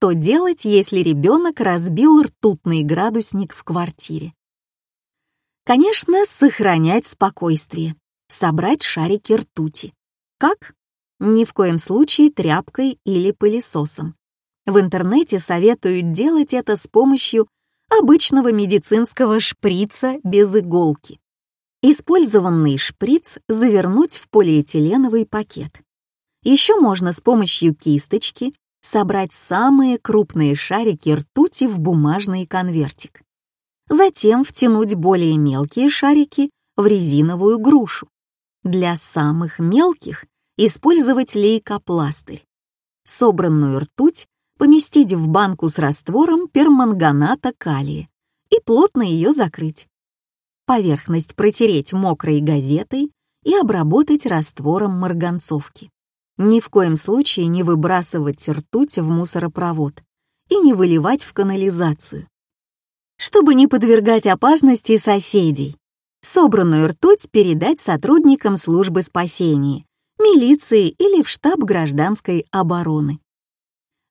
Что делать, если ребенок разбил ртутный градусник в квартире? Конечно, сохранять спокойствие, собрать шарики ртути. Как? Ни в коем случае тряпкой или пылесосом. В интернете советуют делать это с помощью обычного медицинского шприца без иголки. Использованный шприц завернуть в полиэтиленовый пакет. Еще можно с помощью кисточки собрать самые крупные шарики ртути в бумажный конвертик. Затем втянуть более мелкие шарики в резиновую грушу. Для самых мелких использовать лейкопластырь. Собранную ртуть поместить в банку с раствором перманганата калия и плотно ее закрыть. Поверхность протереть мокрой газетой и обработать раствором марганцовки. Ни в коем случае не выбрасывать ртуть в мусоропровод и не выливать в канализацию. Чтобы не подвергать опасности соседей, собранную ртуть передать сотрудникам службы спасения, милиции или в штаб гражданской обороны.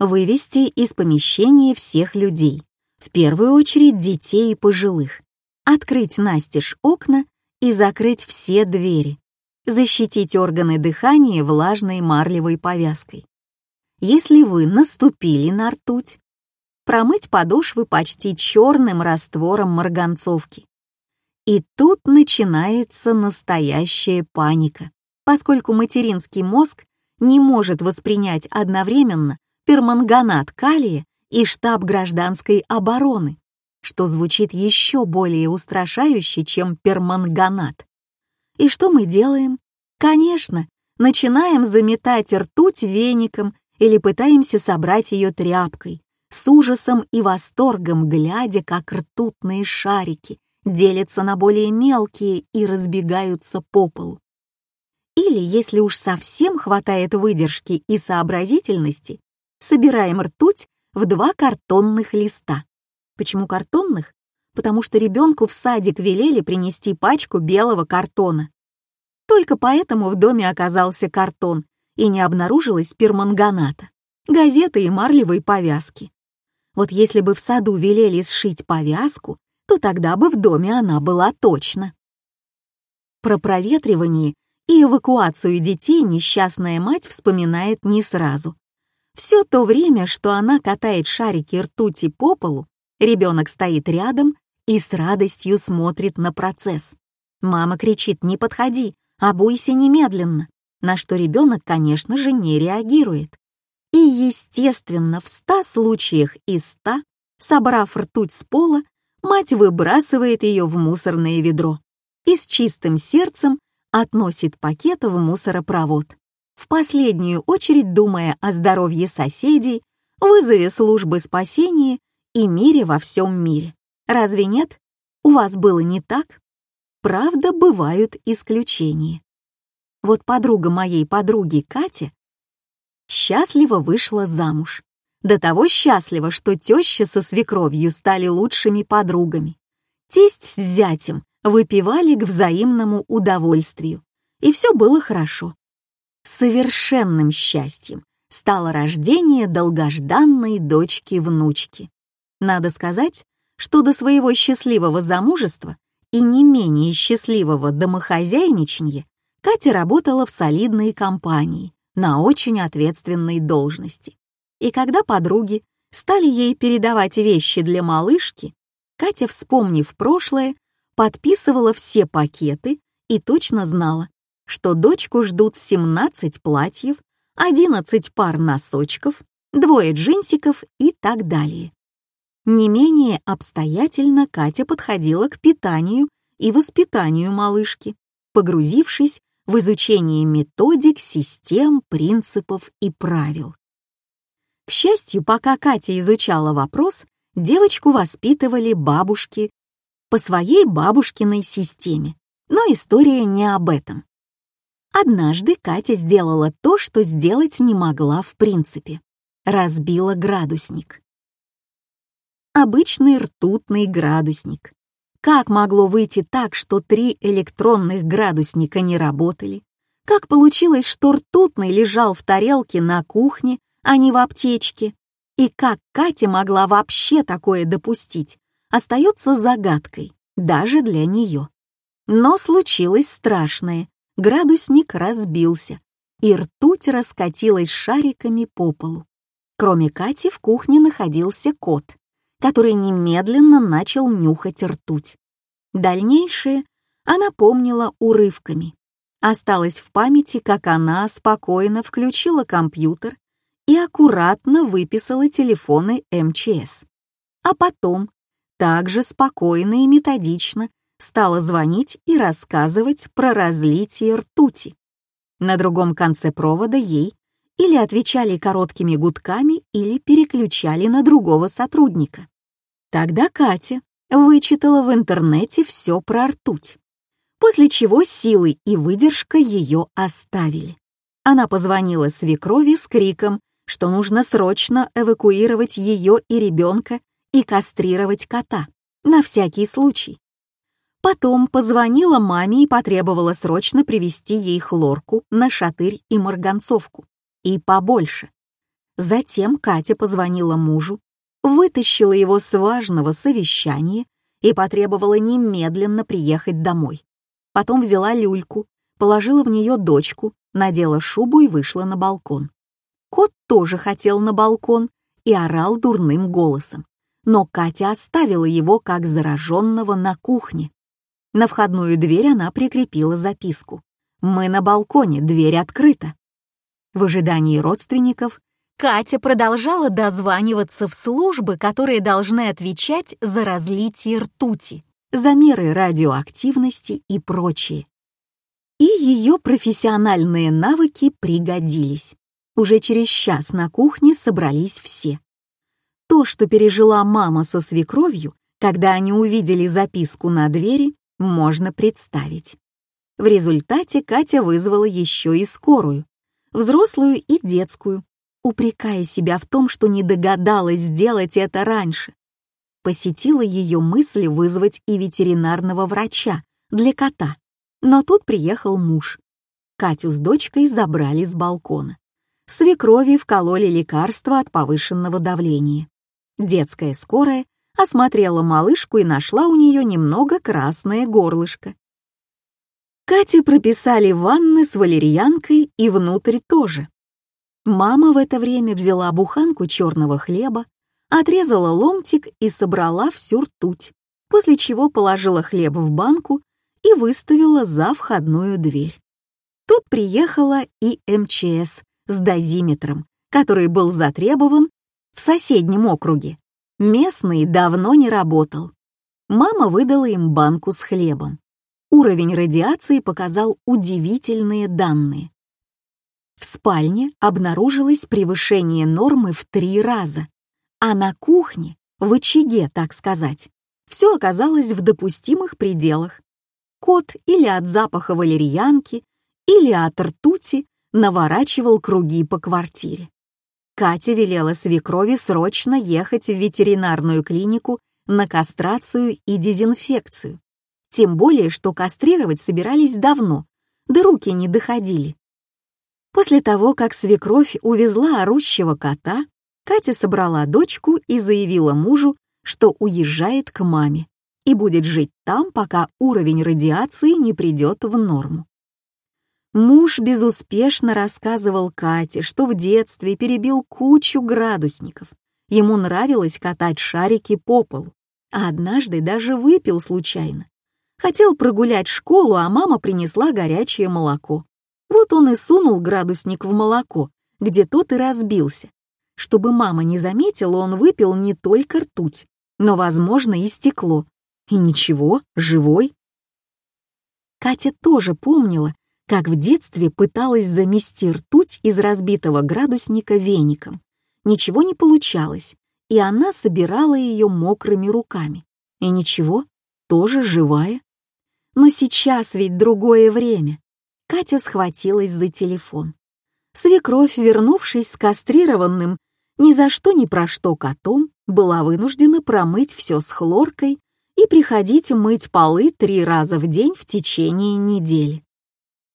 Вывести из помещения всех людей, в первую очередь детей и пожилых, открыть настежь окна и закрыть все двери, защитить органы дыхания влажной марлевой повязкой. Если вы наступили на ртуть, промыть подошвы почти черным раствором марганцовки. И тут начинается настоящая паника, поскольку материнский мозг не может воспринять одновременно перманганат калия и штаб гражданской обороны, что звучит еще более устрашающе, чем перманганат. И что мы делаем? Конечно, начинаем заметать ртуть веником или пытаемся собрать ее тряпкой, с ужасом и восторгом глядя, как ртутные шарики делятся на более мелкие и разбегаются по полу. Или, если уж совсем хватает выдержки и сообразительности, собираем ртуть в два картонных листа. Почему картонных? Потому что ребенку в садик велели принести пачку белого картона. Только поэтому в доме оказался картон и не обнаружилось перманганата, газеты и марлевой повязки. Вот если бы в саду велели сшить повязку, то тогда бы в доме она была точно. Про проветривание и эвакуацию детей несчастная мать вспоминает не сразу. Все то время, что она катает шарики ртути по полу, ребенок стоит рядом и с радостью смотрит на процесс. Мама кричит «Не подходи, обуйся немедленно», на что ребенок, конечно же, не реагирует. И, естественно, в ста случаях из ста, собрав ртуть с пола, мать выбрасывает ее в мусорное ведро и с чистым сердцем относит пакет в мусоропровод в последнюю очередь думая о здоровье соседей, вызове службы спасения и мире во всем мире. Разве нет? У вас было не так? Правда, бывают исключения. Вот подруга моей подруги Катя счастливо вышла замуж. До того счастлива, что теща со свекровью стали лучшими подругами. Тесть с зятем выпивали к взаимному удовольствию, и все было хорошо совершенным счастьем стало рождение долгожданной дочки-внучки. Надо сказать, что до своего счастливого замужества и не менее счастливого домохозяйничанья Катя работала в солидной компании на очень ответственной должности. И когда подруги стали ей передавать вещи для малышки, Катя, вспомнив прошлое, подписывала все пакеты и точно знала, что дочку ждут 17 платьев, 11 пар носочков, двое джинсиков и так далее. Не менее обстоятельно Катя подходила к питанию и воспитанию малышки, погрузившись в изучение методик, систем, принципов и правил. К счастью, пока Катя изучала вопрос, девочку воспитывали бабушки по своей бабушкиной системе. Но история не об этом. Однажды Катя сделала то, что сделать не могла в принципе. Разбила градусник. Обычный ртутный градусник. Как могло выйти так, что три электронных градусника не работали? Как получилось, что ртутный лежал в тарелке на кухне, а не в аптечке? И как Катя могла вообще такое допустить, остается загадкой, даже для нее. Но случилось страшное. Градусник разбился, и ртуть раскатилась шариками по полу. Кроме Кати в кухне находился кот, который немедленно начал нюхать ртуть. Дальнейшее она помнила урывками. Осталось в памяти, как она спокойно включила компьютер и аккуратно выписала телефоны МЧС. А потом, также спокойно и методично, стала звонить и рассказывать про разлитие ртути. На другом конце провода ей или отвечали короткими гудками, или переключали на другого сотрудника. Тогда Катя вычитала в интернете все про ртуть, после чего силы и выдержка ее оставили. Она позвонила свекрови с криком, что нужно срочно эвакуировать ее и ребенка и кастрировать кота, на всякий случай. Потом позвонила маме и потребовала срочно привезти ей хлорку на шатырь и марганцовку. И побольше. Затем Катя позвонила мужу, вытащила его с важного совещания и потребовала немедленно приехать домой. Потом взяла люльку, положила в нее дочку, надела шубу и вышла на балкон. Кот тоже хотел на балкон и орал дурным голосом, но Катя оставила его как зараженного на кухне. На входную дверь она прикрепила записку. «Мы на балконе, дверь открыта». В ожидании родственников Катя продолжала дозваниваться в службы, которые должны отвечать за разлитие ртути, замеры радиоактивности и прочее. И ее профессиональные навыки пригодились. Уже через час на кухне собрались все. То, что пережила мама со свекровью, когда они увидели записку на двери, можно представить. В результате Катя вызвала еще и скорую, взрослую и детскую, упрекая себя в том, что не догадалась сделать это раньше. Посетила ее мысль вызвать и ветеринарного врача для кота, но тут приехал муж. Катю с дочкой забрали с балкона. Свекрови вкололи лекарства от повышенного давления. Детская скорая осмотрела малышку и нашла у нее немного красное горлышко. Кате прописали ванны с валерьянкой и внутрь тоже. Мама в это время взяла буханку черного хлеба, отрезала ломтик и собрала всю ртуть, после чего положила хлеб в банку и выставила за входную дверь. Тут приехала и МЧС с дозиметром, который был затребован в соседнем округе. Местный давно не работал. Мама выдала им банку с хлебом. Уровень радиации показал удивительные данные. В спальне обнаружилось превышение нормы в три раза, а на кухне, в очаге, так сказать, все оказалось в допустимых пределах. Кот или от запаха валерьянки, или от ртути наворачивал круги по квартире. Катя велела свекрови срочно ехать в ветеринарную клинику на кастрацию и дезинфекцию. Тем более, что кастрировать собирались давно, да руки не доходили. После того, как свекровь увезла орущего кота, Катя собрала дочку и заявила мужу, что уезжает к маме и будет жить там, пока уровень радиации не придет в норму. Муж безуспешно рассказывал Кате, что в детстве перебил кучу градусников. Ему нравилось катать шарики по полу, а однажды даже выпил случайно. Хотел прогулять школу, а мама принесла горячее молоко. Вот он и сунул градусник в молоко, где тот и разбился. Чтобы мама не заметила, он выпил не только ртуть, но, возможно, и стекло. И ничего, живой. Катя тоже помнила, как в детстве пыталась замести ртуть из разбитого градусника веником. Ничего не получалось, и она собирала ее мокрыми руками. И ничего, тоже живая. Но сейчас ведь другое время. Катя схватилась за телефон. Свекровь, вернувшись с кастрированным, ни за что ни про что котом, была вынуждена промыть все с хлоркой и приходить мыть полы три раза в день в течение недели.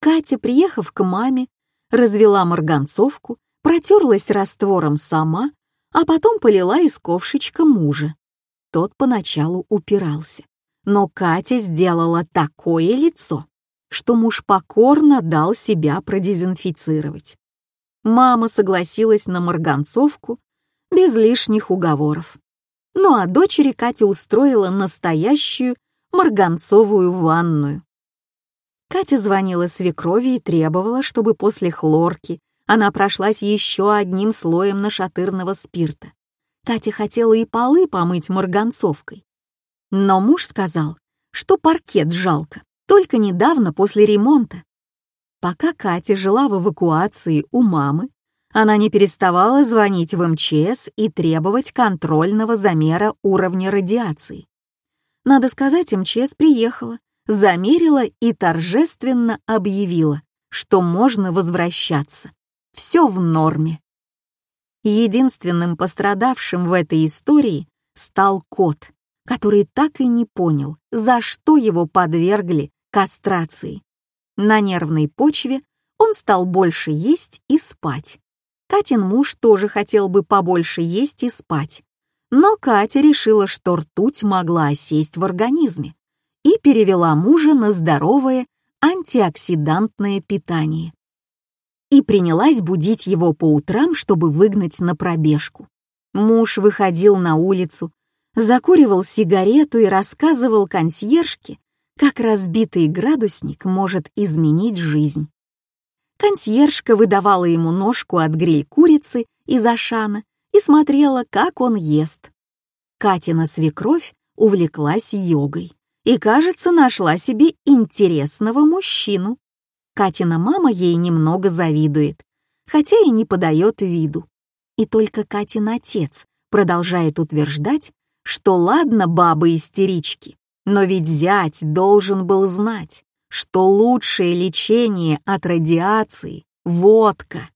Катя, приехав к маме, развела марганцовку, протерлась раствором сама, а потом полила из ковшичка мужа. Тот поначалу упирался, но Катя сделала такое лицо, что муж покорно дал себя продезинфицировать. Мама согласилась на марганцовку без лишних уговоров. Ну а дочери Катя устроила настоящую марганцовую ванную. Катя звонила свекрови и требовала, чтобы после хлорки она прошлась еще одним слоем нашатырного спирта. Катя хотела и полы помыть марганцовкой. Но муж сказал, что паркет жалко, только недавно после ремонта. Пока Катя жила в эвакуации у мамы, она не переставала звонить в МЧС и требовать контрольного замера уровня радиации. Надо сказать, МЧС приехала, замерила и торжественно объявила, что можно возвращаться. Все в норме. Единственным пострадавшим в этой истории стал кот, который так и не понял, за что его подвергли кастрации. На нервной почве он стал больше есть и спать. Катин муж тоже хотел бы побольше есть и спать. Но Катя решила, что ртуть могла осесть в организме и перевела мужа на здоровое антиоксидантное питание. И принялась будить его по утрам, чтобы выгнать на пробежку. Муж выходил на улицу, закуривал сигарету и рассказывал консьержке, как разбитый градусник может изменить жизнь. Консьержка выдавала ему ножку от гриль-курицы из Ашана и смотрела, как он ест. Катина свекровь увлеклась йогой и, кажется, нашла себе интересного мужчину. Катина мама ей немного завидует, хотя и не подает виду. И только Катин отец продолжает утверждать, что ладно бабы-истерички, но ведь зять должен был знать, что лучшее лечение от радиации — водка.